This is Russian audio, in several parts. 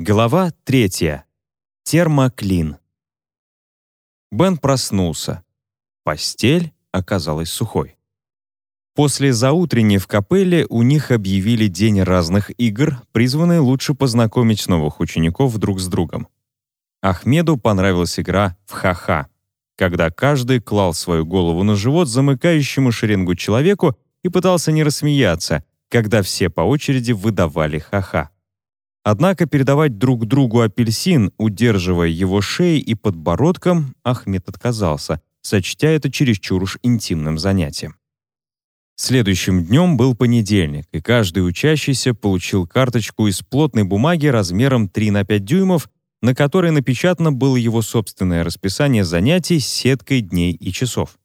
Глава третья. Термоклин. Бен проснулся. Постель оказалась сухой. После заутренней в капелле у них объявили день разных игр, призванный лучше познакомить новых учеников друг с другом. Ахмеду понравилась игра в ха-ха, когда каждый клал свою голову на живот замыкающему шеренгу человеку и пытался не рассмеяться, когда все по очереди выдавали ха-ха. Однако передавать друг другу апельсин, удерживая его шеей и подбородком, Ахмед отказался, сочтя это чересчур уж интимным занятием. Следующим днем был понедельник, и каждый учащийся получил карточку из плотной бумаги размером 3 на 5 дюймов, на которой напечатано было его собственное расписание занятий с сеткой дней и часов.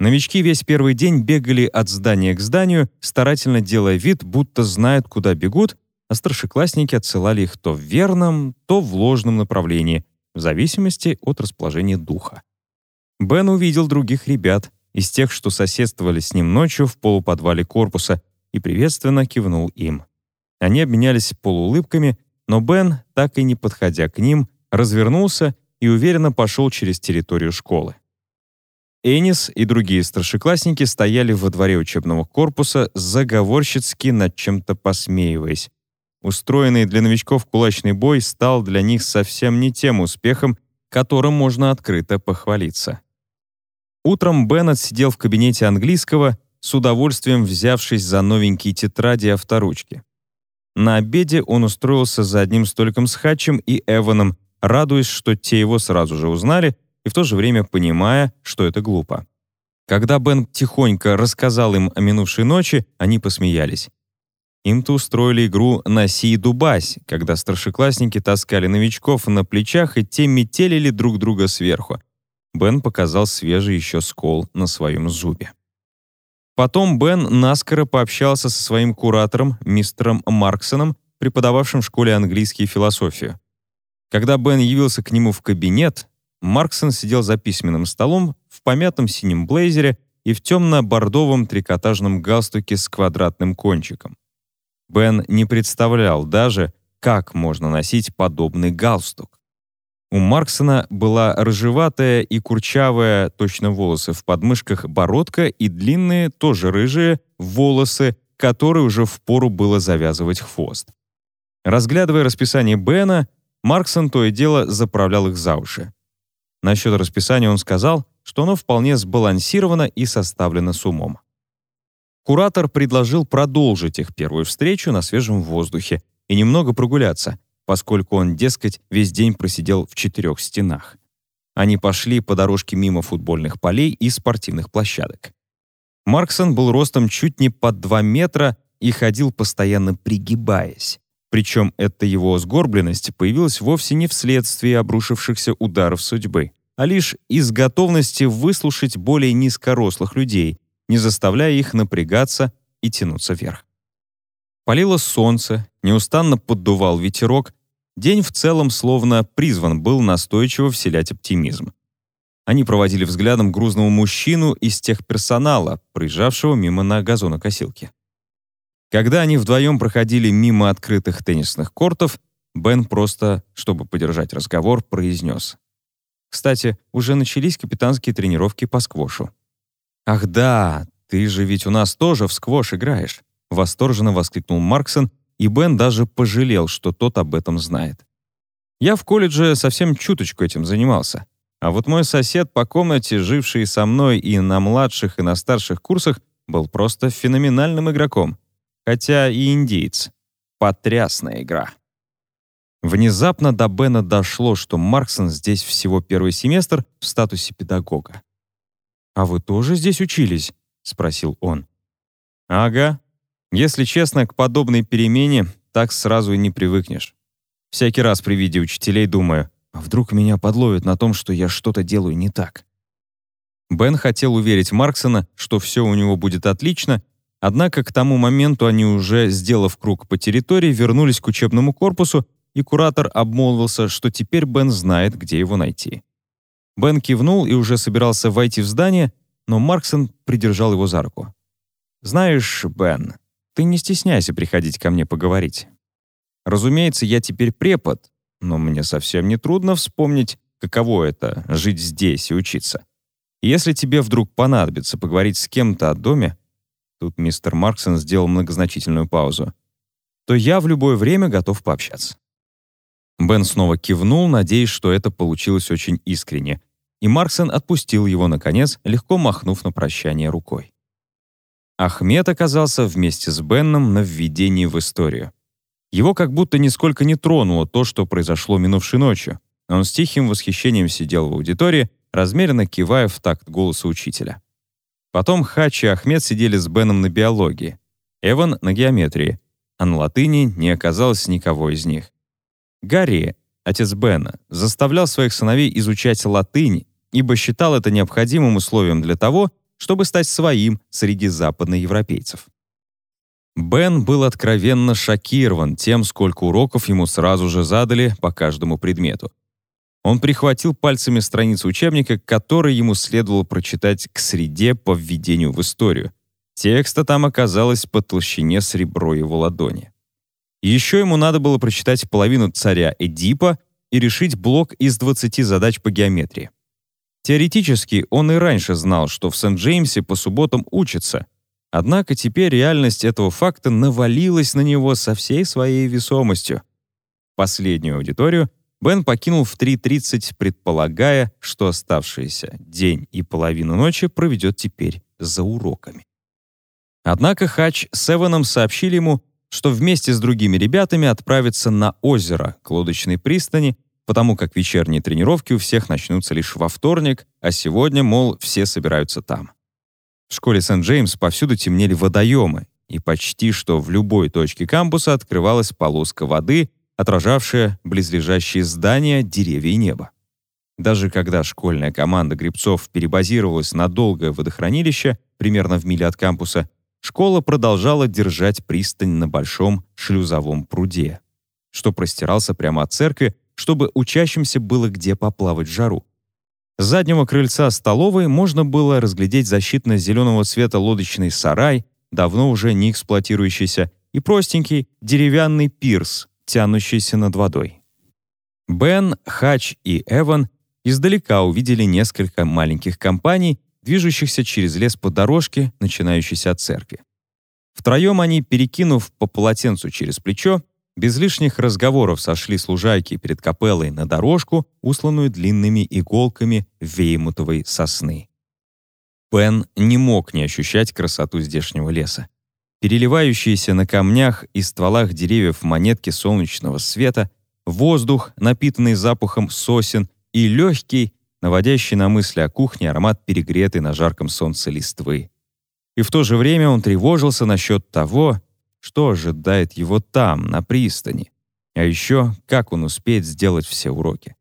Новички весь первый день бегали от здания к зданию, старательно делая вид, будто знают, куда бегут, а старшеклассники отсылали их то в верном, то в ложном направлении, в зависимости от расположения духа. Бен увидел других ребят, из тех, что соседствовали с ним ночью в полуподвале корпуса, и приветственно кивнул им. Они обменялись полуулыбками, но Бен, так и не подходя к ним, развернулся и уверенно пошел через территорию школы. Энис и другие старшеклассники стояли во дворе учебного корпуса, заговорщицки над чем-то посмеиваясь, Устроенный для новичков кулачный бой стал для них совсем не тем успехом, которым можно открыто похвалиться. Утром Беннет сидел в кабинете английского, с удовольствием взявшись за новенькие тетради авторучки. На обеде он устроился за одним столиком с Хатчем и Эваном, радуясь, что те его сразу же узнали, и в то же время понимая, что это глупо. Когда Бен тихонько рассказал им о минувшей ночи, они посмеялись. Им-то устроили игру «Носи и дубась», когда старшеклассники таскали новичков на плечах и те метелили друг друга сверху. Бен показал свежий еще скол на своем зубе. Потом Бен наскоро пообщался со своим куратором, мистером Марксоном, преподававшим в школе английский и философию. Когда Бен явился к нему в кабинет, Марксон сидел за письменным столом в помятом синем блейзере и в темно-бордовом трикотажном галстуке с квадратным кончиком. Бен не представлял даже, как можно носить подобный галстук. У Марксона была рыжеватая и курчавая, точно волосы в подмышках, бородка и длинные, тоже рыжие, волосы, которые уже впору было завязывать хвост. Разглядывая расписание Бена, Марксон то и дело заправлял их за уши. Насчет расписания он сказал, что оно вполне сбалансировано и составлено с умом. Куратор предложил продолжить их первую встречу на свежем воздухе и немного прогуляться, поскольку он, дескать, весь день просидел в четырех стенах. Они пошли по дорожке мимо футбольных полей и спортивных площадок. Марксон был ростом чуть не под 2 метра и ходил постоянно пригибаясь. Причем эта его сгорбленность появилась вовсе не вследствие обрушившихся ударов судьбы, а лишь из готовности выслушать более низкорослых людей, не заставляя их напрягаться и тянуться вверх. Палило солнце, неустанно поддувал ветерок, день в целом словно призван был настойчиво вселять оптимизм. Они проводили взглядом грузного мужчину из тех персонала, проезжавшего мимо на газонокосилке. Когда они вдвоем проходили мимо открытых теннисных кортов, Бен просто, чтобы поддержать разговор, произнес. «Кстати, уже начались капитанские тренировки по сквошу. «Ах да, ты же ведь у нас тоже в сквош играешь!» — восторженно воскликнул Марксон, и Бен даже пожалел, что тот об этом знает. «Я в колледже совсем чуточку этим занимался. А вот мой сосед по комнате, живший со мной и на младших, и на старших курсах, был просто феноменальным игроком. Хотя и индейец. Потрясная игра». Внезапно до Бена дошло, что Марксон здесь всего первый семестр в статусе педагога. «А вы тоже здесь учились?» — спросил он. «Ага. Если честно, к подобной перемене так сразу и не привыкнешь. Всякий раз при виде учителей думаю, а вдруг меня подловят на том, что я что-то делаю не так?» Бен хотел уверить Марксона, что все у него будет отлично, однако к тому моменту они уже, сделав круг по территории, вернулись к учебному корпусу, и куратор обмолвился, что теперь Бен знает, где его найти. Бен кивнул и уже собирался войти в здание, но Марксон придержал его за руку. «Знаешь, Бен, ты не стесняйся приходить ко мне поговорить. Разумеется, я теперь препод, но мне совсем не трудно вспомнить, каково это — жить здесь и учиться. Если тебе вдруг понадобится поговорить с кем-то о доме, тут мистер Марксон сделал многозначительную паузу, то я в любое время готов пообщаться. Бен снова кивнул, надеясь, что это получилось очень искренне, и Марксон отпустил его, наконец, легко махнув на прощание рукой. Ахмед оказался вместе с Бенном на введении в историю. Его как будто нисколько не тронуло то, что произошло минувшей ночью. Он с тихим восхищением сидел в аудитории, размеренно кивая в такт голоса учителя. Потом Хач и Ахмед сидели с Беном на биологии, Эван — на геометрии, а на латыни не оказалось никого из них. Гарри, отец Бена, заставлял своих сыновей изучать латынь, ибо считал это необходимым условием для того, чтобы стать своим среди западноевропейцев. Бен был откровенно шокирован тем, сколько уроков ему сразу же задали по каждому предмету. Он прихватил пальцами страницу учебника, который ему следовало прочитать к среде по введению в историю. Текста там оказалось по толщине с ребро его ладони. Еще ему надо было прочитать половину царя Эдипа и решить блок из 20 задач по геометрии. Теоретически он и раньше знал, что в Сент-Джеймсе по субботам учатся, однако теперь реальность этого факта навалилась на него со всей своей весомостью. Последнюю аудиторию Бен покинул в 3.30, предполагая, что оставшийся день и половину ночи проведет теперь за уроками. Однако Хач с Эваном сообщили ему, что вместе с другими ребятами отправятся на озеро к лодочной пристани потому как вечерние тренировки у всех начнутся лишь во вторник, а сегодня, мол, все собираются там. В школе Сент-Джеймс повсюду темнели водоемы, и почти что в любой точке кампуса открывалась полоска воды, отражавшая близлежащие здания, деревья и небо. Даже когда школьная команда грибцов перебазировалась на долгое водохранилище, примерно в миле от кампуса, школа продолжала держать пристань на большом шлюзовом пруде, что простирался прямо от церкви чтобы учащимся было где поплавать в жару. С заднего крыльца столовой можно было разглядеть защитно-зеленого цвета лодочный сарай, давно уже не эксплуатирующийся, и простенький деревянный пирс, тянущийся над водой. Бен, Хач и Эван издалека увидели несколько маленьких компаний, движущихся через лес по дорожке, начинающейся от церкви. Втроем они, перекинув по полотенцу через плечо, без лишних разговоров сошли служайки перед капеллой на дорожку, усланную длинными иголками веймутовой сосны. Пен не мог не ощущать красоту здешнего леса. Переливающиеся на камнях и стволах деревьев монетки солнечного света, воздух, напитанный запахом сосен, и легкий, наводящий на мысли о кухне аромат перегретой на жарком солнце листвы. И в то же время он тревожился насчет того, что ожидает его там, на пристани, а еще как он успеет сделать все уроки.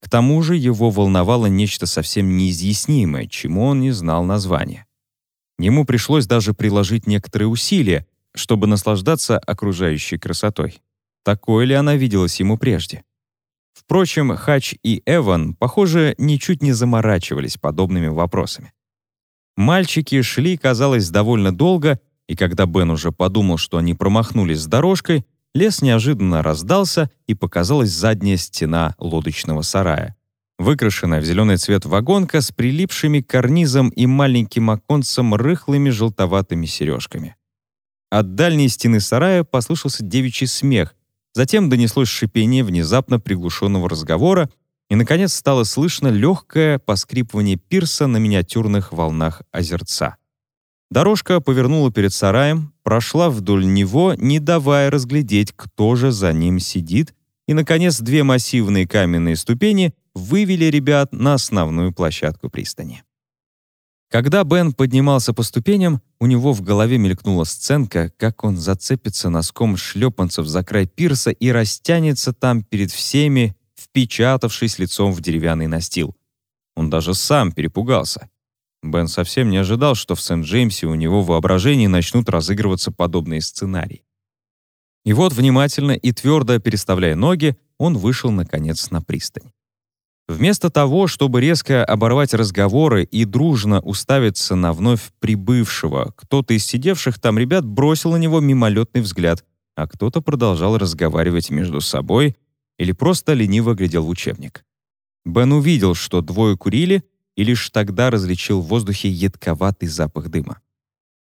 К тому же его волновало нечто совсем неизъяснимое, чему он не знал названия. Ему пришлось даже приложить некоторые усилия, чтобы наслаждаться окружающей красотой. Такой ли она виделась ему прежде? Впрочем, Хач и Эван, похоже, ничуть не заморачивались подобными вопросами. Мальчики шли, казалось, довольно долго и когда Бен уже подумал, что они промахнулись с дорожкой, лес неожиданно раздался, и показалась задняя стена лодочного сарая. Выкрашенная в зеленый цвет вагонка с прилипшими карнизом и маленьким оконцем рыхлыми желтоватыми сережками. От дальней стены сарая послышался девичий смех, затем донеслось шипение внезапно приглушенного разговора, и, наконец, стало слышно легкое поскрипывание пирса на миниатюрных волнах озерца. Дорожка повернула перед сараем, прошла вдоль него, не давая разглядеть, кто же за ним сидит, и, наконец, две массивные каменные ступени вывели ребят на основную площадку пристани. Когда Бен поднимался по ступеням, у него в голове мелькнула сценка, как он зацепится носком шлепанцев за край пирса и растянется там перед всеми, впечатавшись лицом в деревянный настил. Он даже сам перепугался. Бен совсем не ожидал, что в Сент-Джеймсе у него в воображении начнут разыгрываться подобные сценарии. И вот, внимательно и твердо переставляя ноги, он вышел, наконец, на пристань. Вместо того, чтобы резко оборвать разговоры и дружно уставиться на вновь прибывшего, кто-то из сидевших там ребят бросил на него мимолетный взгляд, а кто-то продолжал разговаривать между собой или просто лениво глядел в учебник. Бен увидел, что двое курили, и лишь тогда различил в воздухе едковатый запах дыма.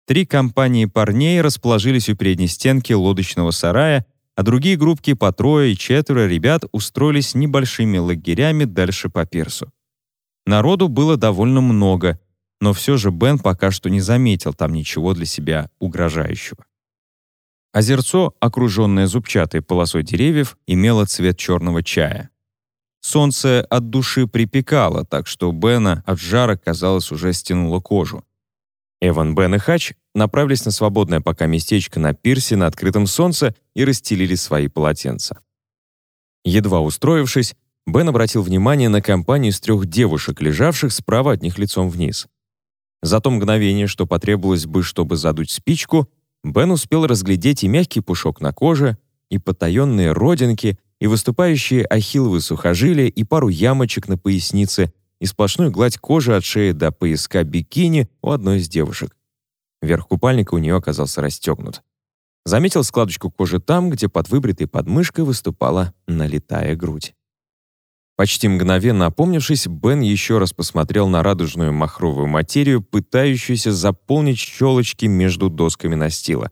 Три компании парней расположились у передней стенки лодочного сарая, а другие группки по трое и четверо ребят устроились небольшими лагерями дальше по пирсу. Народу было довольно много, но все же Бен пока что не заметил там ничего для себя угрожающего. Озерцо, окруженное зубчатой полосой деревьев, имело цвет черного чая. Солнце от души припекало, так что Бена от жара, казалось, уже стянуло кожу. Эван, Бен и Хач направились на свободное пока местечко на пирсе на открытом солнце и расстелили свои полотенца. Едва устроившись, Бен обратил внимание на компанию из трех девушек, лежавших справа от них лицом вниз. За то мгновение, что потребовалось бы, чтобы задуть спичку, Бен успел разглядеть и мягкий пушок на коже, и потаенные родинки, и выступающие ахилловые сухожилия, и пару ямочек на пояснице, и сплошную гладь кожи от шеи до пояска бикини у одной из девушек. Верх купальника у нее оказался расстегнут. Заметил складочку кожи там, где под выбритой подмышкой выступала налитая грудь. Почти мгновенно опомнившись, Бен еще раз посмотрел на радужную махровую материю, пытающуюся заполнить щелочки между досками настила.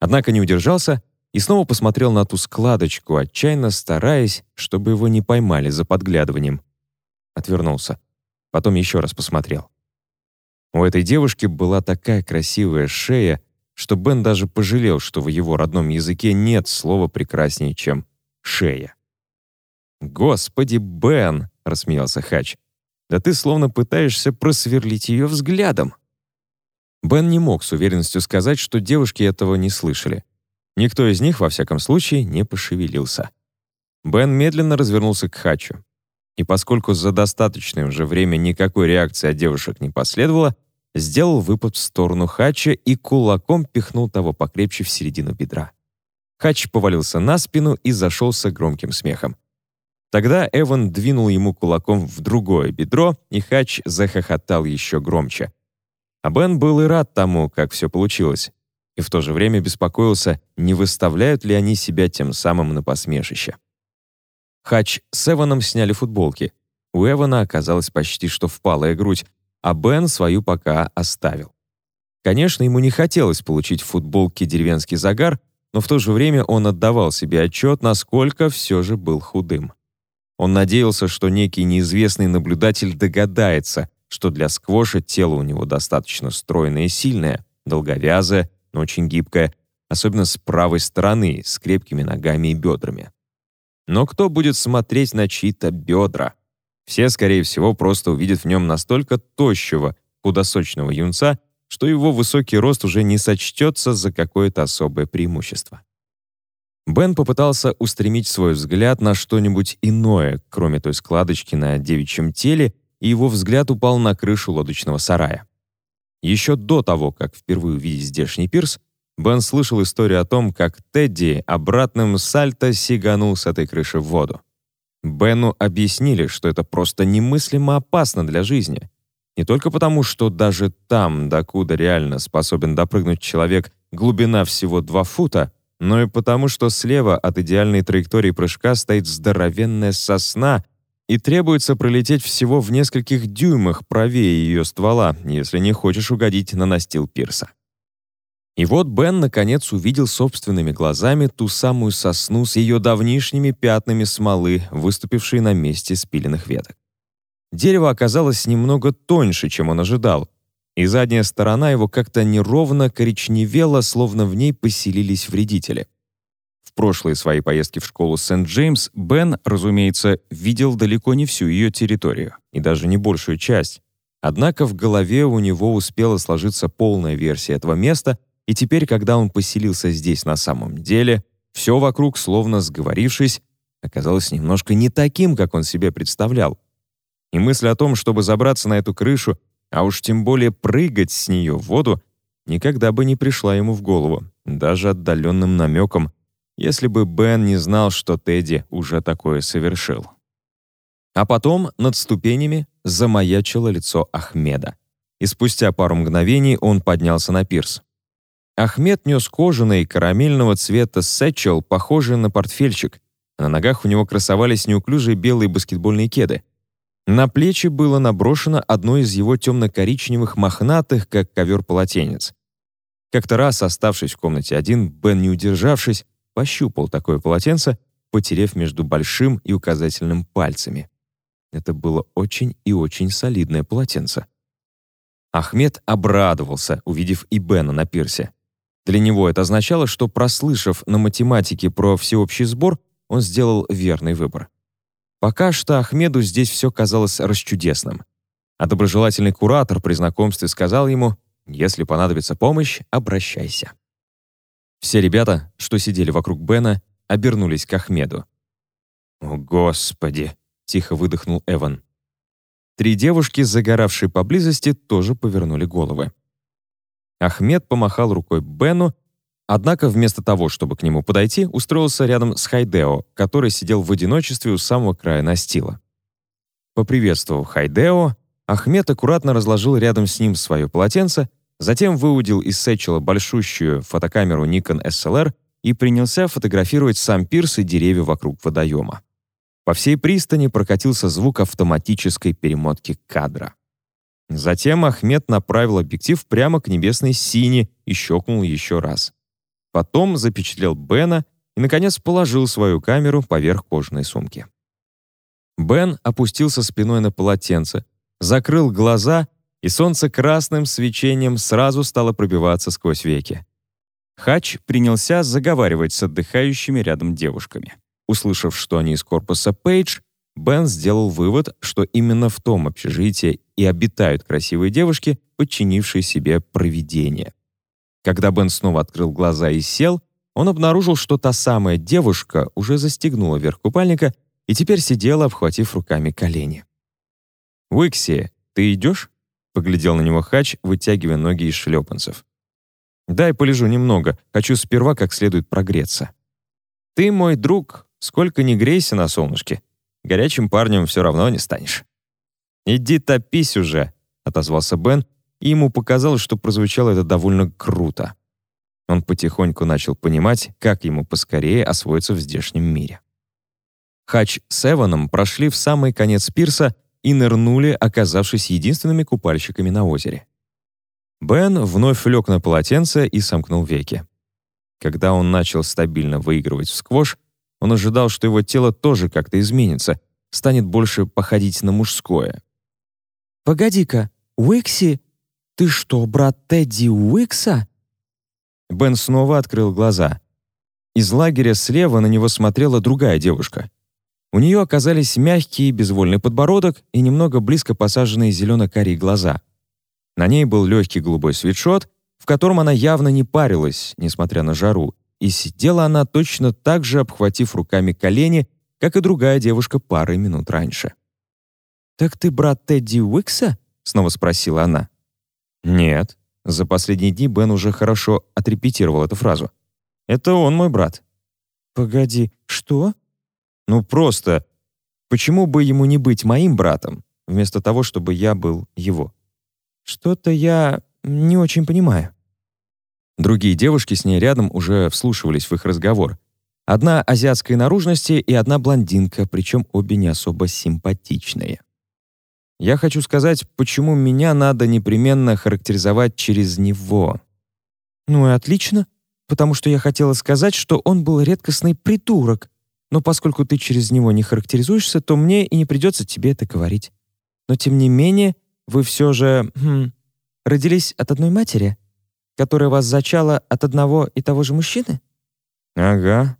Однако не удержался и снова посмотрел на ту складочку, отчаянно стараясь, чтобы его не поймали за подглядыванием. Отвернулся. Потом еще раз посмотрел. У этой девушки была такая красивая шея, что Бен даже пожалел, что в его родном языке нет слова прекраснее, чем «шея». «Господи, Бен!» — рассмеялся Хач. «Да ты словно пытаешься просверлить ее взглядом». Бен не мог с уверенностью сказать, что девушки этого не слышали. Никто из них, во всяком случае, не пошевелился. Бен медленно развернулся к Хачу. И поскольку за достаточное уже время никакой реакции от девушек не последовало, сделал выпад в сторону Хача и кулаком пихнул того покрепче в середину бедра. Хач повалился на спину и зашелся громким смехом. Тогда Эван двинул ему кулаком в другое бедро, и Хач захохотал еще громче. А Бен был и рад тому, как все получилось, и в то же время беспокоился, не выставляют ли они себя тем самым на посмешище. Хач с Эваном сняли футболки. У Эвана оказалась почти что впалая грудь, а Бен свою пока оставил. Конечно, ему не хотелось получить в футболке деревенский загар, но в то же время он отдавал себе отчет, насколько все же был худым. Он надеялся, что некий неизвестный наблюдатель догадается, что для сквоша тело у него достаточно стройное и сильное, долговязое, но очень гибкое, особенно с правой стороны, с крепкими ногами и бедрами. Но кто будет смотреть на чьи-то бедра? Все, скорее всего, просто увидят в нем настолько тощего, худосочного юнца, что его высокий рост уже не сочтется за какое-то особое преимущество. Бен попытался устремить свой взгляд на что-нибудь иное, кроме той складочки на девичьем теле, и его взгляд упал на крышу лодочного сарая. Еще до того, как впервые увидеть здешний пирс, Бен слышал историю о том, как Тедди обратным сальто сиганул с этой крыши в воду. Бену объяснили, что это просто немыслимо опасно для жизни. Не только потому, что даже там, докуда реально способен допрыгнуть человек, глубина всего 2 фута, но и потому, что слева от идеальной траектории прыжка стоит здоровенная сосна, и требуется пролететь всего в нескольких дюймах правее ее ствола, если не хочешь угодить на настил пирса. И вот Бен наконец увидел собственными глазами ту самую сосну с ее давнишними пятнами смолы, выступившей на месте спиленных веток. Дерево оказалось немного тоньше, чем он ожидал, и задняя сторона его как-то неровно коричневела, словно в ней поселились вредители. В прошлые свои поездки в школу Сент-Джеймс Бен, разумеется, видел далеко не всю ее территорию, и даже не большую часть. Однако в голове у него успела сложиться полная версия этого места, и теперь, когда он поселился здесь на самом деле, все вокруг, словно сговорившись, оказалось немножко не таким, как он себе представлял. И мысль о том, чтобы забраться на эту крышу а уж тем более прыгать с нее в воду, никогда бы не пришла ему в голову, даже отдаленным намеком, если бы Бен не знал, что Тедди уже такое совершил. А потом над ступенями замаячило лицо Ахмеда. И спустя пару мгновений он поднялся на пирс. Ахмед нес кожаный карамельного цвета сетчел, похожий на портфельчик. На ногах у него красовались неуклюжие белые баскетбольные кеды. На плечи было наброшено одно из его темно-коричневых мохнатых, как ковер полотенец. Как-то раз, оставшись в комнате один, Бен, не удержавшись, пощупал такое полотенце, потерев между большим и указательным пальцами. Это было очень и очень солидное полотенце. Ахмед обрадовался, увидев и Бена на пирсе. Для него это означало, что, прослышав на математике про всеобщий сбор, он сделал верный выбор. Пока что Ахмеду здесь все казалось расчудесным. А доброжелательный куратор при знакомстве сказал ему, «Если понадобится помощь, обращайся». Все ребята, что сидели вокруг Бена, обернулись к Ахмеду. «О, Господи!» — тихо выдохнул Эван. Три девушки, загоравшие поблизости, тоже повернули головы. Ахмед помахал рукой Бену, однако вместо того, чтобы к нему подойти, устроился рядом с Хайдео, который сидел в одиночестве у самого края настила. Поприветствовав Хайдео, Ахмед аккуратно разложил рядом с ним свое полотенце, затем выудил из сетчела большущую фотокамеру Nikon SLR и принялся фотографировать сам пирс и деревья вокруг водоема. По всей пристани прокатился звук автоматической перемотки кадра. Затем Ахмед направил объектив прямо к небесной сине и щелкнул еще раз. Потом запечатлел Бена и, наконец, положил свою камеру поверх кожаной сумки. Бен опустился спиной на полотенце, закрыл глаза, и солнце красным свечением сразу стало пробиваться сквозь веки. Хач принялся заговаривать с отдыхающими рядом девушками. Услышав, что они из корпуса Пейдж, Бен сделал вывод, что именно в том общежитии и обитают красивые девушки, подчинившие себе провидение. Когда Бен снова открыл глаза и сел, он обнаружил, что та самая девушка уже застегнула верх купальника и теперь сидела, обхватив руками колени. «Уикси, ты идешь?» — поглядел на него Хач, вытягивая ноги из шлепанцев. «Дай полежу немного, хочу сперва как следует прогреться». «Ты мой друг, сколько ни грейся на солнышке, Горячим парнем все равно не станешь». «Иди топись уже», — отозвался Бен, и ему показалось, что прозвучало это довольно круто. Он потихоньку начал понимать, как ему поскорее освоиться в здешнем мире. Хач с Эваном прошли в самый конец пирса и нырнули, оказавшись единственными купальщиками на озере. Бен вновь лег на полотенце и сомкнул веки. Когда он начал стабильно выигрывать в сквош, он ожидал, что его тело тоже как-то изменится, станет больше походить на мужское. «Погоди-ка, Уикси, ты что, брат Тедди Уикса?» Бен снова открыл глаза. Из лагеря слева на него смотрела другая девушка. У нее оказались мягкий безвольный подбородок и немного близко посаженные зелено-карие глаза. На ней был легкий голубой свитшот, в котором она явно не парилась, несмотря на жару, и сидела она точно так же, обхватив руками колени, как и другая девушка пары минут раньше. «Так ты брат Тедди Уикса?» — снова спросила она. «Нет». За последние дни Бен уже хорошо отрепетировал эту фразу. «Это он мой брат». «Погоди, что?» «Ну просто, почему бы ему не быть моим братом, вместо того, чтобы я был его?» «Что-то я не очень понимаю». Другие девушки с ней рядом уже вслушивались в их разговор. Одна азиатской наружности и одна блондинка, причем обе не особо симпатичные. Я хочу сказать, почему меня надо непременно характеризовать через него. Ну и отлично, потому что я хотела сказать, что он был редкостный придурок, но поскольку ты через него не характеризуешься, то мне и не придется тебе это говорить. Но тем не менее, вы все же хм, родились от одной матери которая вас зачала от одного и того же мужчины?» «Ага».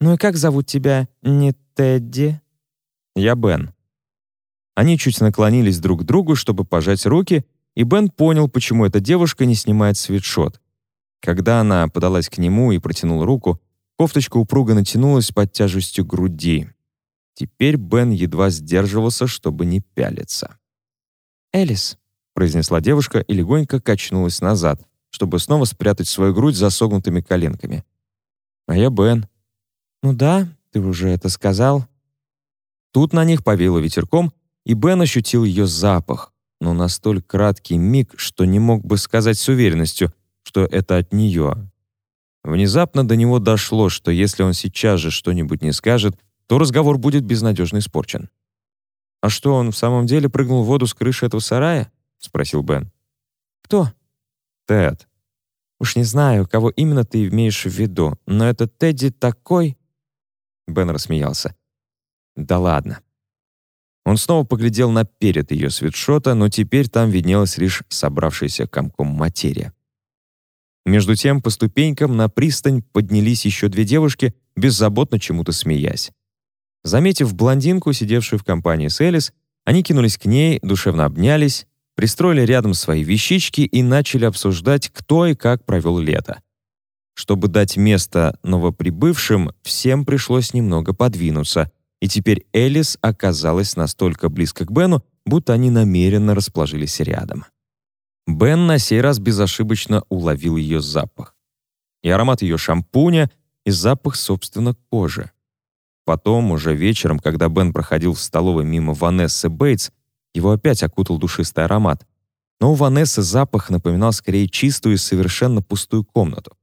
«Ну и как зовут тебя, не Тедди?» «Я Бен». Они чуть наклонились друг к другу, чтобы пожать руки, и Бен понял, почему эта девушка не снимает свитшот. Когда она подалась к нему и протянула руку, кофточка упруго натянулась под тяжестью груди. Теперь Бен едва сдерживался, чтобы не пялиться. «Элис», — произнесла девушка и легонько качнулась назад, чтобы снова спрятать свою грудь за согнутыми коленками. «А я Бен». «Ну да, ты уже это сказал». Тут на них повеяло ветерком, и Бен ощутил ее запах, но настолько краткий миг, что не мог бы сказать с уверенностью, что это от нее. Внезапно до него дошло, что если он сейчас же что-нибудь не скажет, то разговор будет безнадежно испорчен. «А что, он в самом деле прыгнул в воду с крыши этого сарая?» — спросил Бен. «Кто?» «Тед. Уж не знаю, кого именно ты имеешь в виду, но этот Тедди такой...» Бен рассмеялся. «Да ладно». Он снова поглядел на перед ее свитшота, но теперь там виднелась лишь собравшаяся комком материя. Между тем по ступенькам на пристань поднялись еще две девушки, беззаботно чему-то смеясь. Заметив блондинку, сидевшую в компании с Элис, они кинулись к ней, душевно обнялись, пристроили рядом свои вещички и начали обсуждать, кто и как провел лето. Чтобы дать место новоприбывшим, всем пришлось немного подвинуться, и теперь Элис оказалась настолько близко к Бену, будто они намеренно расположились рядом. Бен на сей раз безошибочно уловил ее запах. И аромат ее шампуня, и запах, собственно, кожи. Потом, уже вечером, когда Бен проходил в столовой мимо Ванессы Бейтс, его опять окутал душистый аромат. Но у Ванессы запах напоминал скорее чистую и совершенно пустую комнату.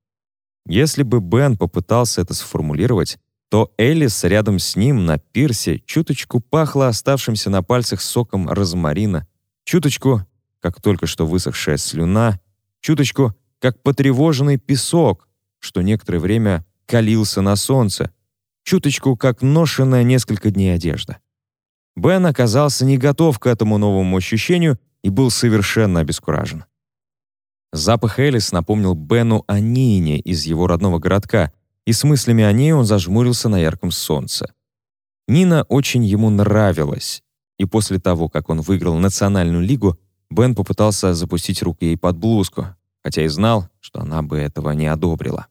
Если бы Бен попытался это сформулировать, то Элис рядом с ним на пирсе чуточку пахло оставшимся на пальцах соком розмарина, чуточку, как только что высохшая слюна, чуточку, как потревоженный песок, что некоторое время калился на солнце, чуточку, как ношенная несколько дней одежда. Бен оказался не готов к этому новому ощущению и был совершенно обескуражен. Запах Элис напомнил Бену о Нине из его родного городка, и с мыслями о ней он зажмурился на ярком солнце. Нина очень ему нравилась, и после того, как он выиграл национальную лигу, Бен попытался запустить руку ей под блузку, хотя и знал, что она бы этого не одобрила.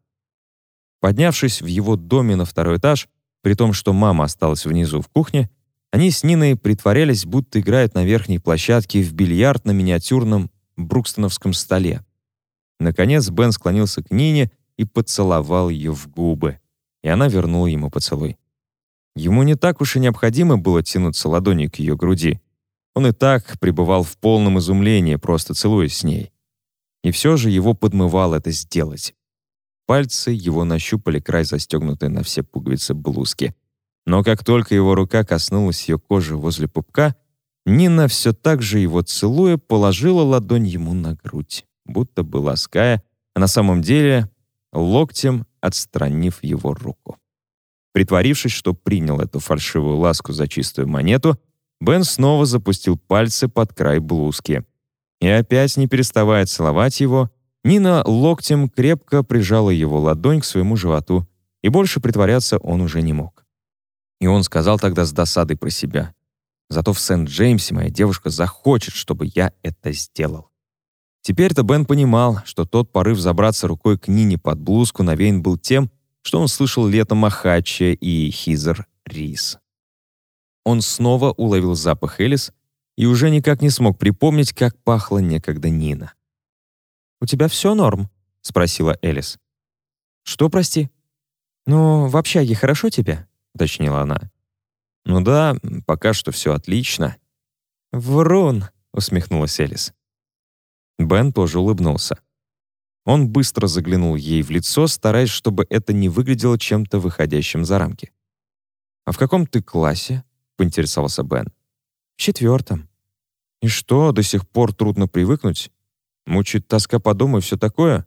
Поднявшись в его доме на второй этаж, при том, что мама осталась внизу в кухне, они с Ниной притворялись, будто играют на верхней площадке в бильярд на миниатюрном брукстоновском столе. Наконец Бен склонился к Нине и поцеловал ее в губы, и она вернула ему поцелуй. Ему не так уж и необходимо было тянуться ладонью к ее груди. Он и так пребывал в полном изумлении, просто целуясь с ней. И все же его подмывало это сделать. Пальцы его нащупали край застегнутой на все пуговицы блузки. Но как только его рука коснулась ее кожи возле пупка, Нина все так же его целуя положила ладонь ему на грудь, будто бы лаская, а на самом деле локтем отстранив его руку. Притворившись, что принял эту фальшивую ласку за чистую монету, Бен снова запустил пальцы под край блузки. И опять, не переставая целовать его, Нина локтем крепко прижала его ладонь к своему животу, и больше притворяться он уже не мог. И он сказал тогда с досадой про себя. «Зато в Сент-Джеймсе моя девушка захочет, чтобы я это сделал». Теперь-то Бен понимал, что тот порыв забраться рукой к Нине под блузку навеян был тем, что он слышал летом Махача и Хизер Рис. Он снова уловил запах Элис и уже никак не смог припомнить, как пахла некогда Нина. «У тебя все норм?» — спросила Элис. «Что, прости?» «Ну, в общаге хорошо тебе?» — уточнила она. «Ну да, пока что все отлично». «Врун!» — усмехнулась Элис. Бен тоже улыбнулся. Он быстро заглянул ей в лицо, стараясь, чтобы это не выглядело чем-то выходящим за рамки. «А в каком ты классе?» — поинтересовался Бен. «В четвертом». «И что, до сих пор трудно привыкнуть?» Мучает тоска по дому и все такое?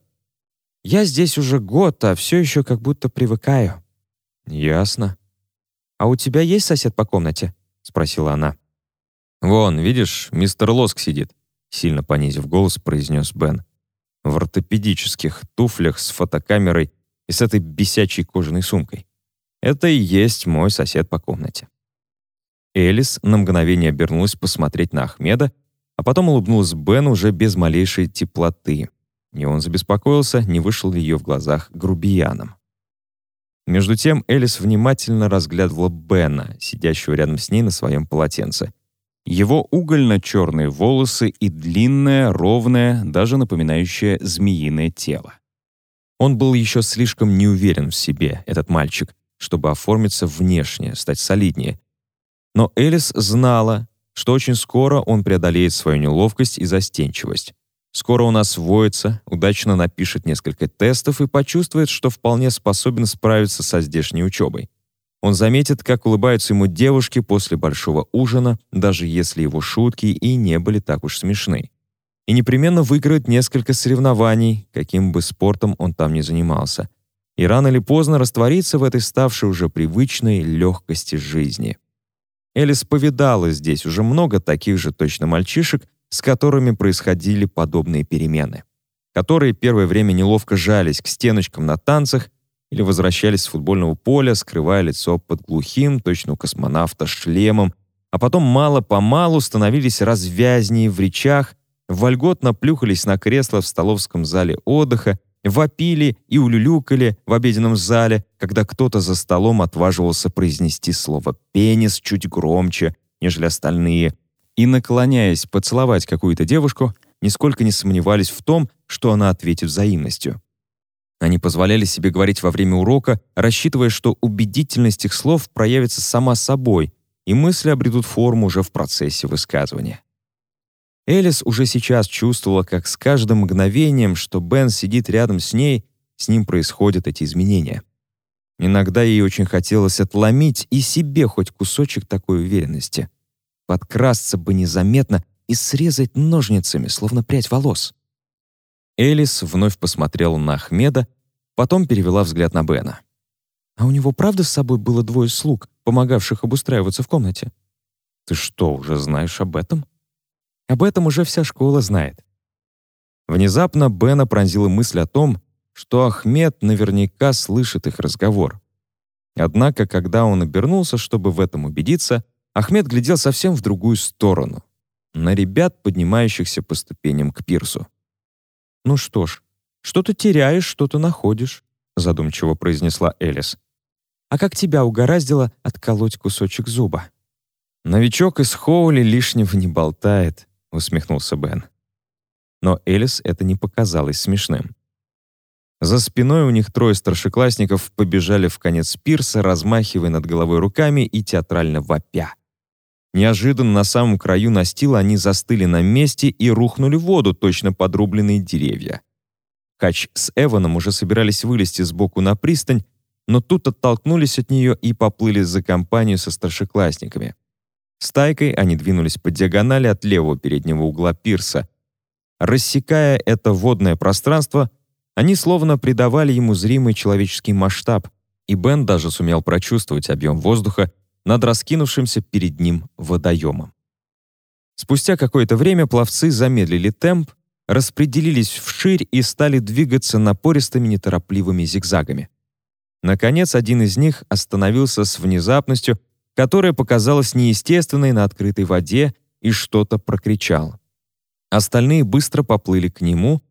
Я здесь уже год, а все еще как будто привыкаю. Ясно. А у тебя есть сосед по комнате? Спросила она. Вон, видишь, мистер Лоск сидит. Сильно понизив голос, произнес Бен. В ортопедических туфлях с фотокамерой и с этой бесячей кожаной сумкой. Это и есть мой сосед по комнате. Элис на мгновение обернулась посмотреть на Ахмеда, а потом улыбнулась Бен уже без малейшей теплоты. И он забеспокоился, не вышел ли ее в глазах грубияном. Между тем Элис внимательно разглядывала Бена, сидящего рядом с ней на своем полотенце. Его угольно-черные волосы и длинное, ровное, даже напоминающее змеиное тело. Он был еще слишком неуверен в себе, этот мальчик, чтобы оформиться внешне, стать солиднее. Но Элис знала, что очень скоро он преодолеет свою неловкость и застенчивость. Скоро он освоится, удачно напишет несколько тестов и почувствует, что вполне способен справиться со здешней учебой. Он заметит, как улыбаются ему девушки после большого ужина, даже если его шутки и не были так уж смешны. И непременно выиграет несколько соревнований, каким бы спортом он там ни занимался. И рано или поздно растворится в этой ставшей уже привычной легкости жизни. Элис повидала здесь уже много таких же точно мальчишек, с которыми происходили подобные перемены, которые первое время неловко жались к стеночкам на танцах или возвращались с футбольного поля, скрывая лицо под глухим, точно у космонавта, шлемом, а потом мало-помалу становились развязнее в речах, вольготно плюхались на кресло в столовском зале отдыха, вопили и улюлюкали в обеденном зале, когда кто-то за столом отваживался произнести слово «пенис» чуть громче, нежели остальные, и, наклоняясь поцеловать какую-то девушку, нисколько не сомневались в том, что она ответит взаимностью. Они позволяли себе говорить во время урока, рассчитывая, что убедительность их слов проявится сама собой, и мысли обретут форму уже в процессе высказывания. Элис уже сейчас чувствовала, как с каждым мгновением, что Бен сидит рядом с ней, с ним происходят эти изменения. Иногда ей очень хотелось отломить и себе хоть кусочек такой уверенности. Подкрасться бы незаметно и срезать ножницами, словно прядь волос. Элис вновь посмотрела на Ахмеда, потом перевела взгляд на Бена. «А у него правда с собой было двое слуг, помогавших обустраиваться в комнате?» «Ты что, уже знаешь об этом?» Об этом уже вся школа знает. Внезапно Бена пронзила мысль о том, что Ахмед наверняка слышит их разговор. Однако, когда он обернулся, чтобы в этом убедиться, Ахмед глядел совсем в другую сторону, на ребят, поднимающихся по ступеням к пирсу. «Ну что ж, что-то теряешь, что-то находишь», задумчиво произнесла Элис. «А как тебя угораздило отколоть кусочек зуба?» «Новичок из Хоули лишнего не болтает», — усмехнулся Бен. Но Элис это не показалось смешным. За спиной у них трое старшеклассников побежали в конец пирса, размахивая над головой руками и театрально вопя. Неожиданно на самом краю настила они застыли на месте и рухнули в воду, точно подрубленные деревья. Хач с Эваном уже собирались вылезти сбоку на пристань, но тут оттолкнулись от нее и поплыли за компанию со старшеклассниками. Стайкой они двинулись по диагонали от левого переднего угла пирса. Рассекая это водное пространство, они словно придавали ему зримый человеческий масштаб, и Бен даже сумел прочувствовать объем воздуха над раскинувшимся перед ним водоемом. Спустя какое-то время пловцы замедлили темп, распределились вширь и стали двигаться напористыми неторопливыми зигзагами. Наконец, один из них остановился с внезапностью, которая показалась неестественной на открытой воде, и что-то прокричал. Остальные быстро поплыли к нему,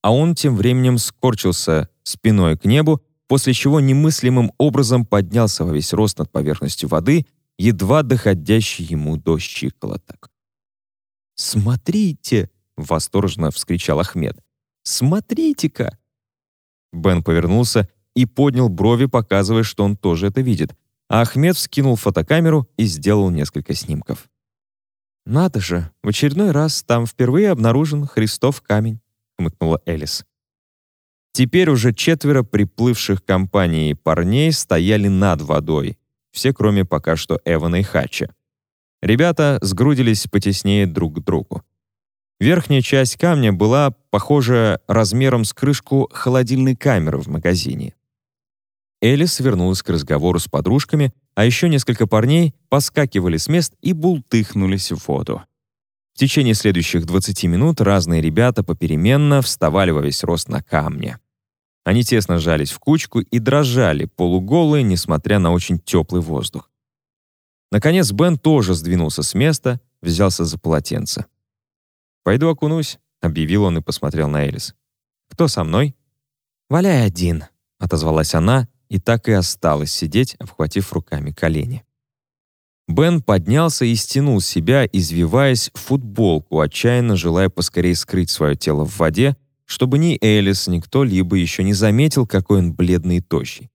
а он тем временем скорчился спиной к небу, после чего немыслимым образом поднялся во весь рост над поверхностью воды, едва доходящий ему до щиколоток. «Смотрите!» — восторженно вскричал Ахмед. «Смотрите-ка!» Бен повернулся и поднял брови, показывая, что он тоже это видит, а Ахмед вскинул фотокамеру и сделал несколько снимков. «Надо же, в очередной раз там впервые обнаружен Христов камень», — хмыкнула Элис. Теперь уже четверо приплывших компанией парней стояли над водой, все кроме пока что Эвана и Хача. Ребята сгрудились потеснее друг к другу. Верхняя часть камня была, похожа размером с крышку холодильной камеры в магазине. Элис вернулась к разговору с подружками, а еще несколько парней поскакивали с мест и бултыхнулись в воду. В течение следующих 20 минут разные ребята попеременно вставали во весь рост на камне. Они тесно сжались в кучку и дрожали, полуголые, несмотря на очень теплый воздух. Наконец Бен тоже сдвинулся с места, взялся за полотенце. «Пойду окунусь», — объявил он и посмотрел на Элис. «Кто со мной?» «Валяй один», — отозвалась она, и так и осталась сидеть, обхватив руками колени. Бен поднялся и стянул себя, извиваясь в футболку, отчаянно желая поскорее скрыть свое тело в воде, чтобы ни Элис, ни кто-либо еще не заметил, какой он бледный и тощий.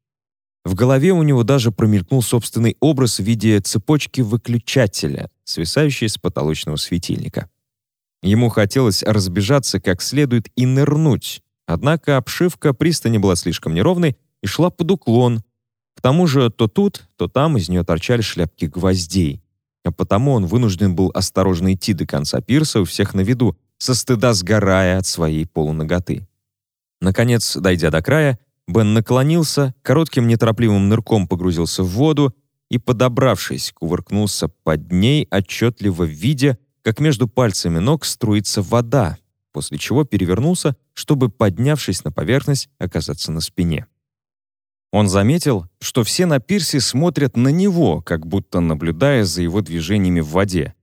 В голове у него даже промелькнул собственный образ в виде цепочки выключателя, свисающей с потолочного светильника. Ему хотелось разбежаться как следует и нырнуть, однако обшивка пристани была слишком неровной и шла под уклон. К тому же то тут, то там из нее торчали шляпки гвоздей. А потому он вынужден был осторожно идти до конца пирса у всех на виду, со стыда сгорая от своей полуноготы. Наконец, дойдя до края, Бен наклонился, коротким неторопливым нырком погрузился в воду и, подобравшись, кувыркнулся под ней, отчетливо видя, как между пальцами ног струится вода, после чего перевернулся, чтобы, поднявшись на поверхность, оказаться на спине. Он заметил, что все на пирсе смотрят на него, как будто наблюдая за его движениями в воде.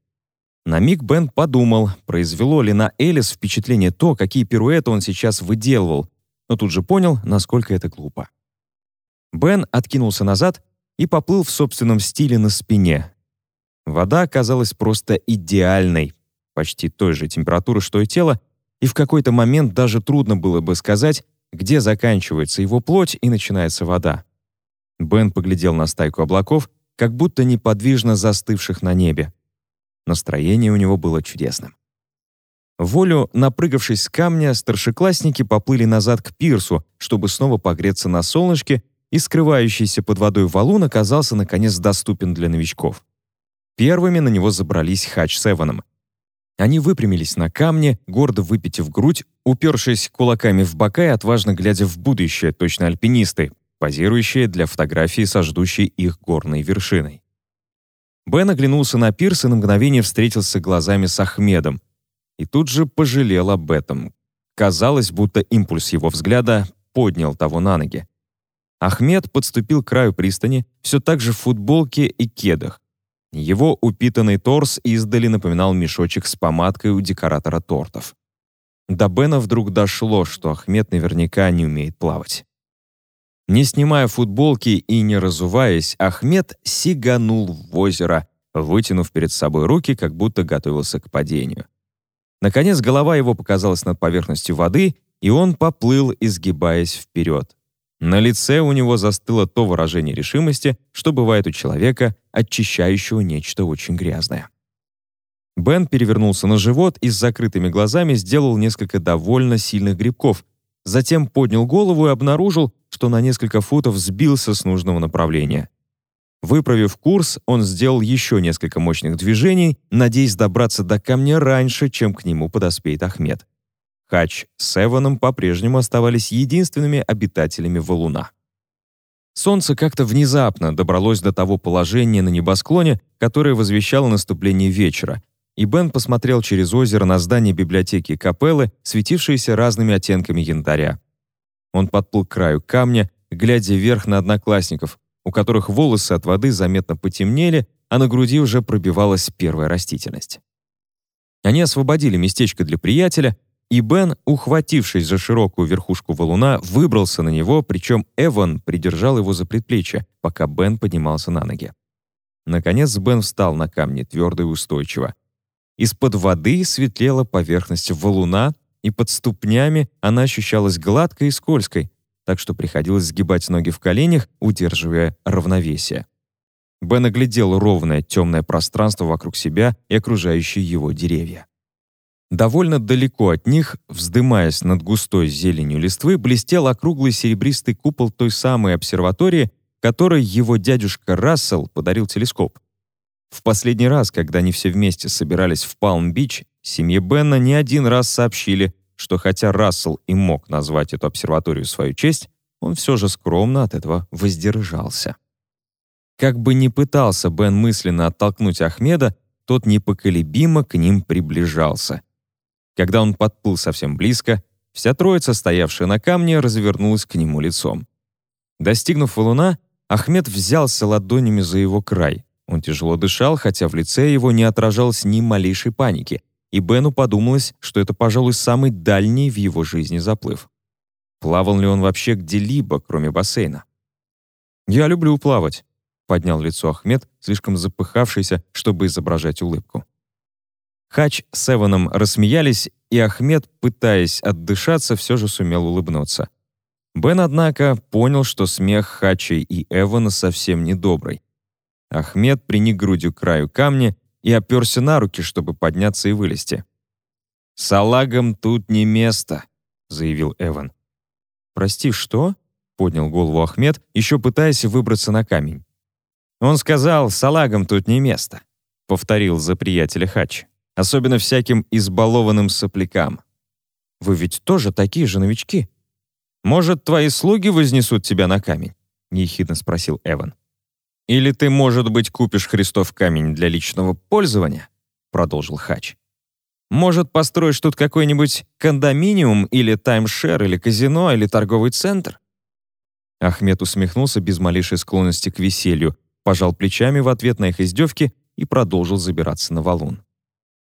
На миг Бен подумал, произвело ли на Элис впечатление то, какие пируэты он сейчас выделывал, но тут же понял, насколько это глупо. Бен откинулся назад и поплыл в собственном стиле на спине. Вода оказалась просто идеальной, почти той же температуры, что и тело, и в какой-то момент даже трудно было бы сказать, где заканчивается его плоть и начинается вода. Бен поглядел на стайку облаков, как будто неподвижно застывших на небе. Настроение у него было чудесным. Волю, напрыгавшись с камня, старшеклассники поплыли назад к пирсу, чтобы снова погреться на солнышке, и скрывающийся под водой валун оказался наконец доступен для новичков. Первыми на него забрались Хач с. Они выпрямились на камне, гордо выпитив грудь, упершись кулаками в бока и отважно глядя в будущее, точно альпинисты, позирующие для фотографии со ждущей их горной вершиной. Бен оглянулся на пирс и на мгновение встретился глазами с Ахмедом. И тут же пожалел об этом. Казалось, будто импульс его взгляда поднял того на ноги. Ахмед подступил к краю пристани, все так же в футболке и кедах. Его упитанный торс издали напоминал мешочек с помадкой у декоратора тортов. До Бена вдруг дошло, что Ахмед наверняка не умеет плавать. Не снимая футболки и не разуваясь, Ахмед сиганул в озеро, вытянув перед собой руки, как будто готовился к падению. Наконец голова его показалась над поверхностью воды, и он поплыл, изгибаясь вперед. На лице у него застыло то выражение решимости, что бывает у человека, очищающего нечто очень грязное. Бен перевернулся на живот и с закрытыми глазами сделал несколько довольно сильных грибков, затем поднял голову и обнаружил, что на несколько футов сбился с нужного направления. Выправив курс, он сделал еще несколько мощных движений, надеясь добраться до камня раньше, чем к нему подоспеет Ахмед. Хач с Эваном по-прежнему оставались единственными обитателями валуна. Солнце как-то внезапно добралось до того положения на небосклоне, которое возвещало наступление вечера, и Бен посмотрел через озеро на здание библиотеки капеллы, светившееся разными оттенками янтаря. Он подплыл к краю камня, глядя вверх на одноклассников, у которых волосы от воды заметно потемнели, а на груди уже пробивалась первая растительность. Они освободили местечко для приятеля, и Бен, ухватившись за широкую верхушку валуна, выбрался на него, причем Эван придержал его за предплечье, пока Бен поднимался на ноги. Наконец Бен встал на камне твердо и устойчиво. Из-под воды светлела поверхность валуна, и под ступнями она ощущалась гладкой и скользкой, так что приходилось сгибать ноги в коленях, удерживая равновесие. Бен оглядел ровное темное пространство вокруг себя и окружающие его деревья. Довольно далеко от них, вздымаясь над густой зеленью листвы, блестел округлый серебристый купол той самой обсерватории, которой его дядюшка Рассел подарил телескоп. В последний раз, когда они все вместе собирались в Палм-Бич, семье Бенна не один раз сообщили, что хотя Рассел и мог назвать эту обсерваторию свою честь, он все же скромно от этого воздержался. Как бы ни пытался Бен мысленно оттолкнуть Ахмеда, тот непоколебимо к ним приближался — когда он подплыл совсем близко, вся троица, стоявшая на камне, развернулась к нему лицом. Достигнув валуна, Ахмед взялся ладонями за его край. Он тяжело дышал, хотя в лице его не отражалось ни малейшей паники, и Бену подумалось, что это, пожалуй, самый дальний в его жизни заплыв. Плавал ли он вообще где-либо, кроме бассейна? «Я люблю плавать», — поднял лицо Ахмед, слишком запыхавшийся, чтобы изображать улыбку. Хач с Эваном рассмеялись, и Ахмед, пытаясь отдышаться, все же сумел улыбнуться. Бен, однако, понял, что смех Хачей и Эвана совсем недобрый. Ахмед приник грудью к краю камня и оперся на руки, чтобы подняться и вылезти. «Салагам тут не место», — заявил Эван. «Прости, что?» — поднял голову Ахмед, еще пытаясь выбраться на камень. «Он сказал, салагам тут не место», — повторил за приятеля Хач. «Особенно всяким избалованным соплякам». «Вы ведь тоже такие же новички?» «Может, твои слуги вознесут тебя на камень?» — ехидно спросил Эван. «Или ты, может быть, купишь Христов камень для личного пользования?» — продолжил Хач. «Может, построишь тут какой-нибудь кондоминиум или таймшер, или казино, или торговый центр?» Ахмед усмехнулся без малейшей склонности к веселью, пожал плечами в ответ на их издевки и продолжил забираться на валун.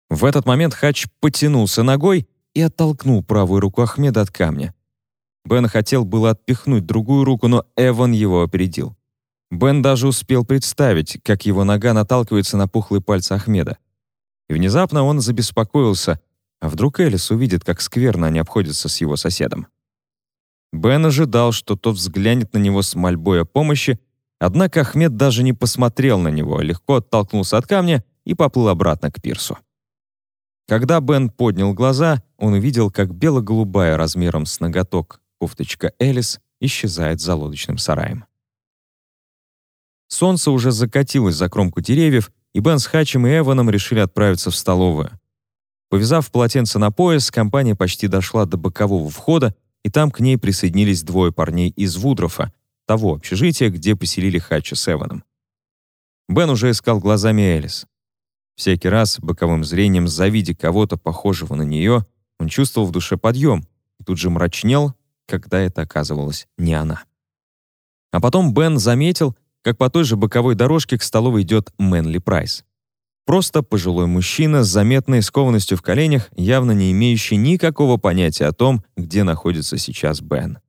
В этот момент Хач потянулся ногой и оттолкнул правую руку Ахмеда от камня. Бен хотел было отпихнуть другую руку, но Эван его опередил. Бен даже успел представить, как его нога наталкивается на пухлые пальцы Ахмеда. И внезапно он забеспокоился, а вдруг Элис увидит, как скверно они обходятся с его соседом. Бен ожидал, что тот взглянет на него с мольбой о помощи, однако Ахмед даже не посмотрел на него, легко оттолкнулся от камня и поплыл обратно к пирсу. Когда Бен поднял глаза, он увидел, как бело-голубая размером с ноготок кофточка Элис исчезает за лодочным сараем. Солнце уже закатилось за кромку деревьев, и Бен с Хачем и Эваном решили отправиться в столовую. Повязав полотенце на пояс, компания почти дошла до бокового входа, и там к ней присоединились двое парней из Вудрофа, того общежития, где поселили Хача с Эваном. Бен уже искал глазами Элис. Всякий раз, боковым зрением завидя кого-то похожего на нее, он чувствовал в душе подъем и тут же мрачнел, когда это оказывалось не она. А потом Бен заметил, как по той же боковой дорожке к столовой идет Мэнли Прайс. Просто пожилой мужчина с заметной скованностью в коленях, явно не имеющий никакого понятия о том, где находится сейчас Бен.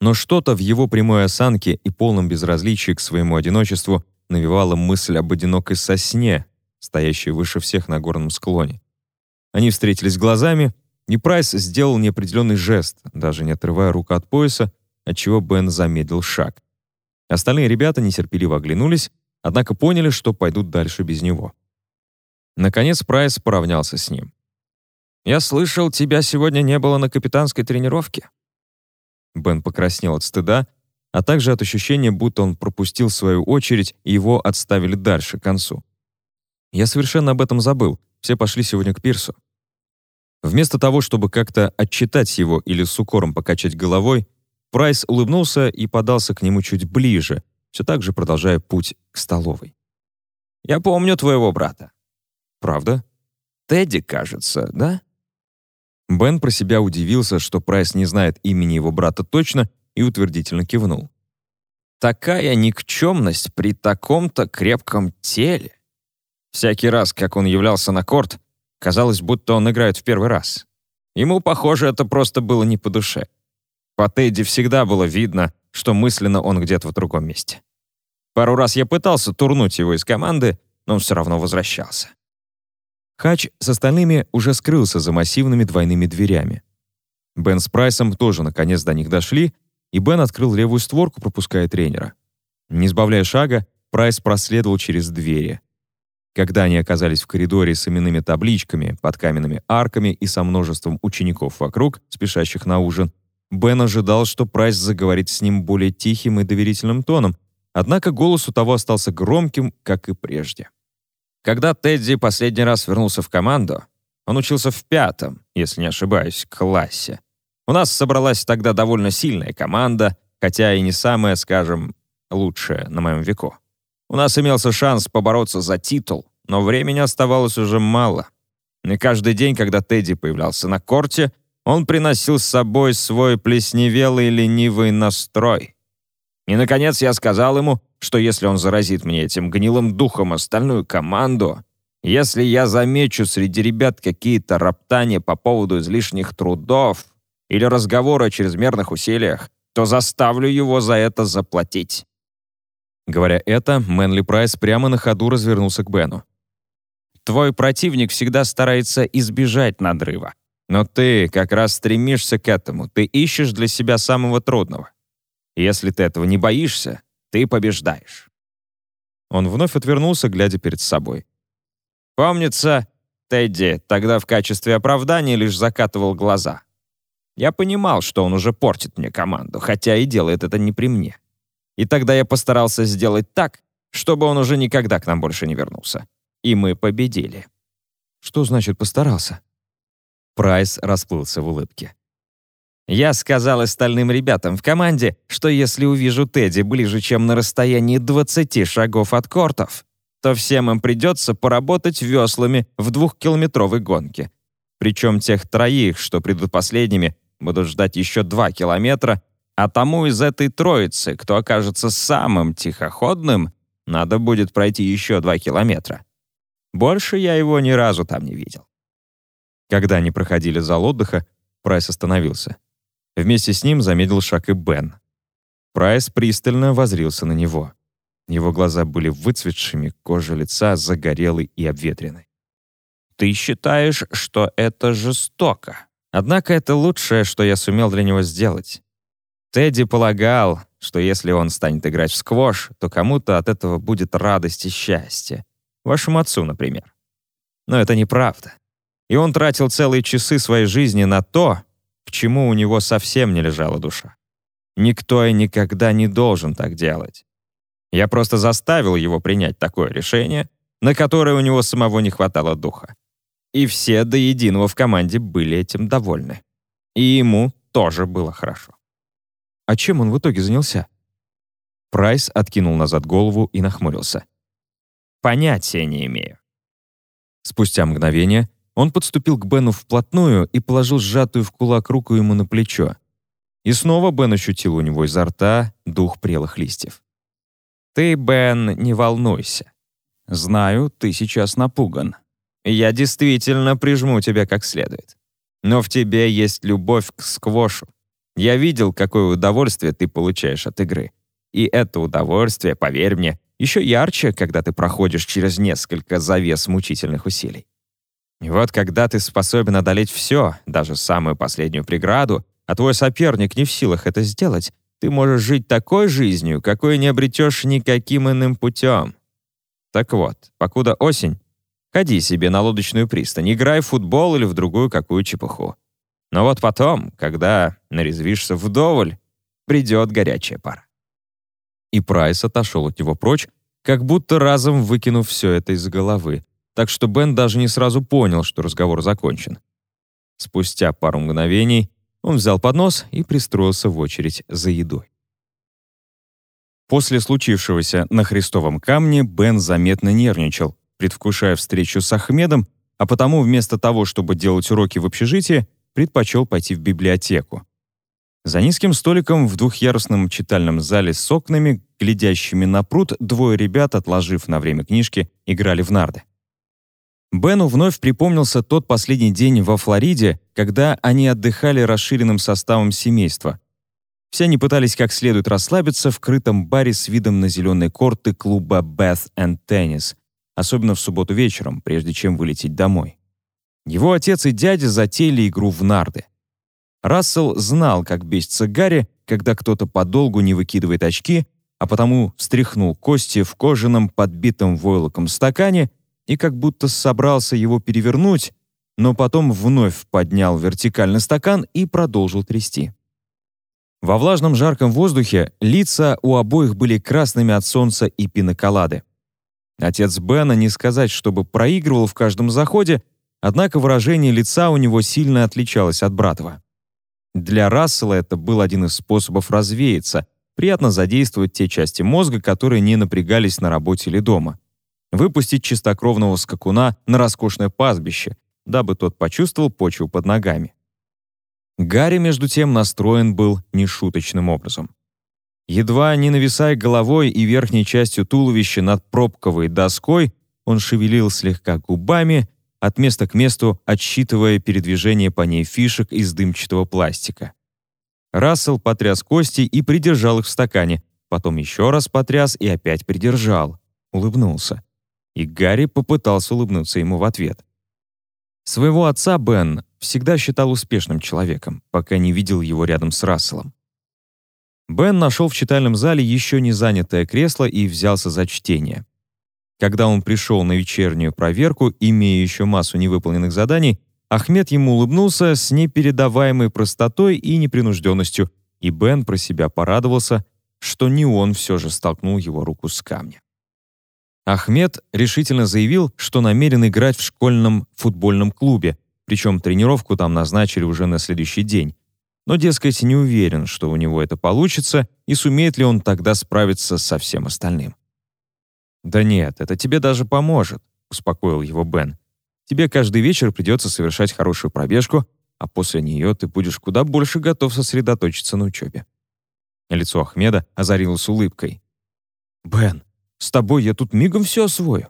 Но что-то в его прямой осанке и полном безразличии к своему одиночеству навевало мысль об одинокой сосне, стоящей выше всех на горном склоне. Они встретились глазами, и Прайс сделал неопределенный жест, даже не отрывая руку от пояса, отчего Бен замедлил шаг. Остальные ребята нетерпеливо оглянулись, однако поняли, что пойдут дальше без него. Наконец Прайс поравнялся с ним. «Я слышал, тебя сегодня не было на капитанской тренировке». Бен покраснел от стыда, а также от ощущения, будто он пропустил свою очередь, и его отставили дальше, к концу. Я совершенно об этом забыл. Все пошли сегодня к пирсу. Вместо того, чтобы как-то отчитать его или с укором покачать головой, Прайс улыбнулся и подался к нему чуть ближе, все так же продолжая путь к столовой. «Я помню твоего брата». «Правда?» «Тедди, кажется, да?» Бен про себя удивился, что Прайс не знает имени его брата точно, и утвердительно кивнул. «Такая никчемность при таком-то крепком теле!» Всякий раз, как он являлся на корт, казалось, будто он играет в первый раз. Ему, похоже, это просто было не по душе. По Тедди всегда было видно, что мысленно он где-то в другом месте. Пару раз я пытался турнуть его из команды, но он все равно возвращался. Хач с остальными уже скрылся за массивными двойными дверями. Бен с Прайсом тоже наконец до них дошли, и Бен открыл левую створку, пропуская тренера. Не сбавляя шага, Прайс проследовал через двери. Когда они оказались в коридоре с именными табличками, под каменными арками и со множеством учеников вокруг, спешащих на ужин, Бен ожидал, что Прайс заговорит с ним более тихим и доверительным тоном, однако голос у того остался громким, как и прежде. Когда Тедди последний раз вернулся в команду, он учился в пятом, если не ошибаюсь, классе. У нас собралась тогда довольно сильная команда, хотя и не самая, скажем, лучшая на моем веку. У нас имелся шанс побороться за титул, но времени оставалось уже мало. И каждый день, когда Тедди появлялся на корте, он приносил с собой свой плесневелый ленивый настрой. И, наконец, я сказал ему, что если он заразит мне этим гнилым духом остальную команду, если я замечу среди ребят какие-то роптания по поводу излишних трудов или разговоры о чрезмерных усилиях, то заставлю его за это заплатить». Говоря это, Мэнли Прайс прямо на ходу развернулся к Бену. «Твой противник всегда старается избежать надрыва. Но ты как раз стремишься к этому, ты ищешь для себя самого трудного. Если ты этого не боишься, ты побеждаешь. Он вновь отвернулся, глядя перед собой. Помнится, Тедди тогда в качестве оправдания лишь закатывал глаза. Я понимал, что он уже портит мне команду, хотя и делает это не при мне. И тогда я постарался сделать так, чтобы он уже никогда к нам больше не вернулся. И мы победили. Что значит «постарался»? Прайс расплылся в улыбке. Я сказал остальным ребятам в команде, что если увижу Тедди ближе, чем на расстоянии 20 шагов от кортов, то всем им придется поработать веслами в двухкилометровой гонке. Причем тех троих, что придут последними, будут ждать еще два километра, а тому из этой троицы, кто окажется самым тихоходным, надо будет пройти еще два километра. Больше я его ни разу там не видел. Когда они проходили зал отдыха, Прайс остановился. Вместе с ним замедлил шаг и Бен. Прайс пристально возрился на него. Его глаза были выцветшими, кожа лица загорелой и обветренной. «Ты считаешь, что это жестоко. Однако это лучшее, что я сумел для него сделать. Тедди полагал, что если он станет играть в сквош, то кому-то от этого будет радость и счастье. Вашему отцу, например. Но это неправда. И он тратил целые часы своей жизни на то, к чему у него совсем не лежала душа. Никто и никогда не должен так делать. Я просто заставил его принять такое решение, на которое у него самого не хватало духа. И все до единого в команде были этим довольны. И ему тоже было хорошо. А чем он в итоге занялся? Прайс откинул назад голову и нахмурился. Понятия не имею. Спустя мгновение он подступил к Бену вплотную и положил сжатую в кулак руку ему на плечо. И снова Бен ощутил у него изо рта дух прелых листьев. «Ты, Бен, не волнуйся. Знаю, ты сейчас напуган. Я действительно прижму тебя как следует. Но в тебе есть любовь к сквошу. Я видел, какое удовольствие ты получаешь от игры. И это удовольствие, поверь мне, еще ярче, когда ты проходишь через несколько завес мучительных усилий. И вот когда ты способен одолеть все, даже самую последнюю преграду, а твой соперник не в силах это сделать, ты можешь жить такой жизнью, какой не обретешь никаким иным путем. Так вот, покуда осень, ходи себе на лодочную пристань, играй в футбол или в другую какую чепуху. Но вот потом, когда нарезвишься вдоволь, придет горячая пара. И Прайс отошел от него прочь, как будто разом выкинув все это из головы, так что Бен даже не сразу понял, что разговор закончен. Спустя пару мгновений он взял поднос и пристроился в очередь за едой. После случившегося на Христовом камне Бен заметно нервничал, предвкушая встречу с Ахмедом, а потому вместо того, чтобы делать уроки в общежитии, предпочел пойти в библиотеку. За низким столиком в двухъярусном читальном зале с окнами, глядящими на пруд, двое ребят, отложив на время книжки, играли в нарды. Бену вновь припомнился тот последний день во Флориде, когда они отдыхали расширенным составом семейства. Все они пытались как следует расслабиться в крытом баре с видом на зеленые корты клуба Bath and Tennis, особенно в субботу вечером, прежде чем вылететь домой. Его отец и дядя затеяли игру в нарды. Рассел знал, как бесится Гарри, когда кто-то подолгу не выкидывает очки, а потому встряхнул кости в кожаном подбитом войлоком стакане — и как будто собрался его перевернуть, но потом вновь поднял вертикальный стакан и продолжил трясти. Во влажном жарком воздухе лица у обоих были красными от солнца и пиноколады. Отец Бена не сказать, чтобы проигрывал в каждом заходе, однако выражение лица у него сильно отличалось от братова. Для Рассела это был один из способов развеяться, приятно задействовать те части мозга, которые не напрягались на работе или дома выпустить чистокровного скакуна на роскошное пастбище, дабы тот почувствовал почву под ногами. Гарри, между тем, настроен был нешуточным образом. Едва не нависая головой и верхней частью туловища над пробковой доской, он шевелил слегка губами, от места к месту отсчитывая передвижение по ней фишек из дымчатого пластика. Рассел потряс кости и придержал их в стакане, потом еще раз потряс и опять придержал. Улыбнулся и Гарри попытался улыбнуться ему в ответ. Своего отца Бен всегда считал успешным человеком, пока не видел его рядом с Расселом. Бен нашел в читальном зале еще не занятое кресло и взялся за чтение. Когда он пришел на вечернюю проверку, имея еще массу невыполненных заданий, Ахмед ему улыбнулся с непередаваемой простотой и непринужденностью, и Бен про себя порадовался, что не он все же столкнул его руку с камня. Ахмед решительно заявил, что намерен играть в школьном футбольном клубе, причем тренировку там назначили уже на следующий день. Но, дескать, не уверен, что у него это получится, и сумеет ли он тогда справиться со всем остальным. «Да нет, это тебе даже поможет», — успокоил его Бен. «Тебе каждый вечер придется совершать хорошую пробежку, а после нее ты будешь куда больше готов сосредоточиться на учебе». Лицо Ахмеда озарилось улыбкой. «Бен, с тобой я тут мигом все освою.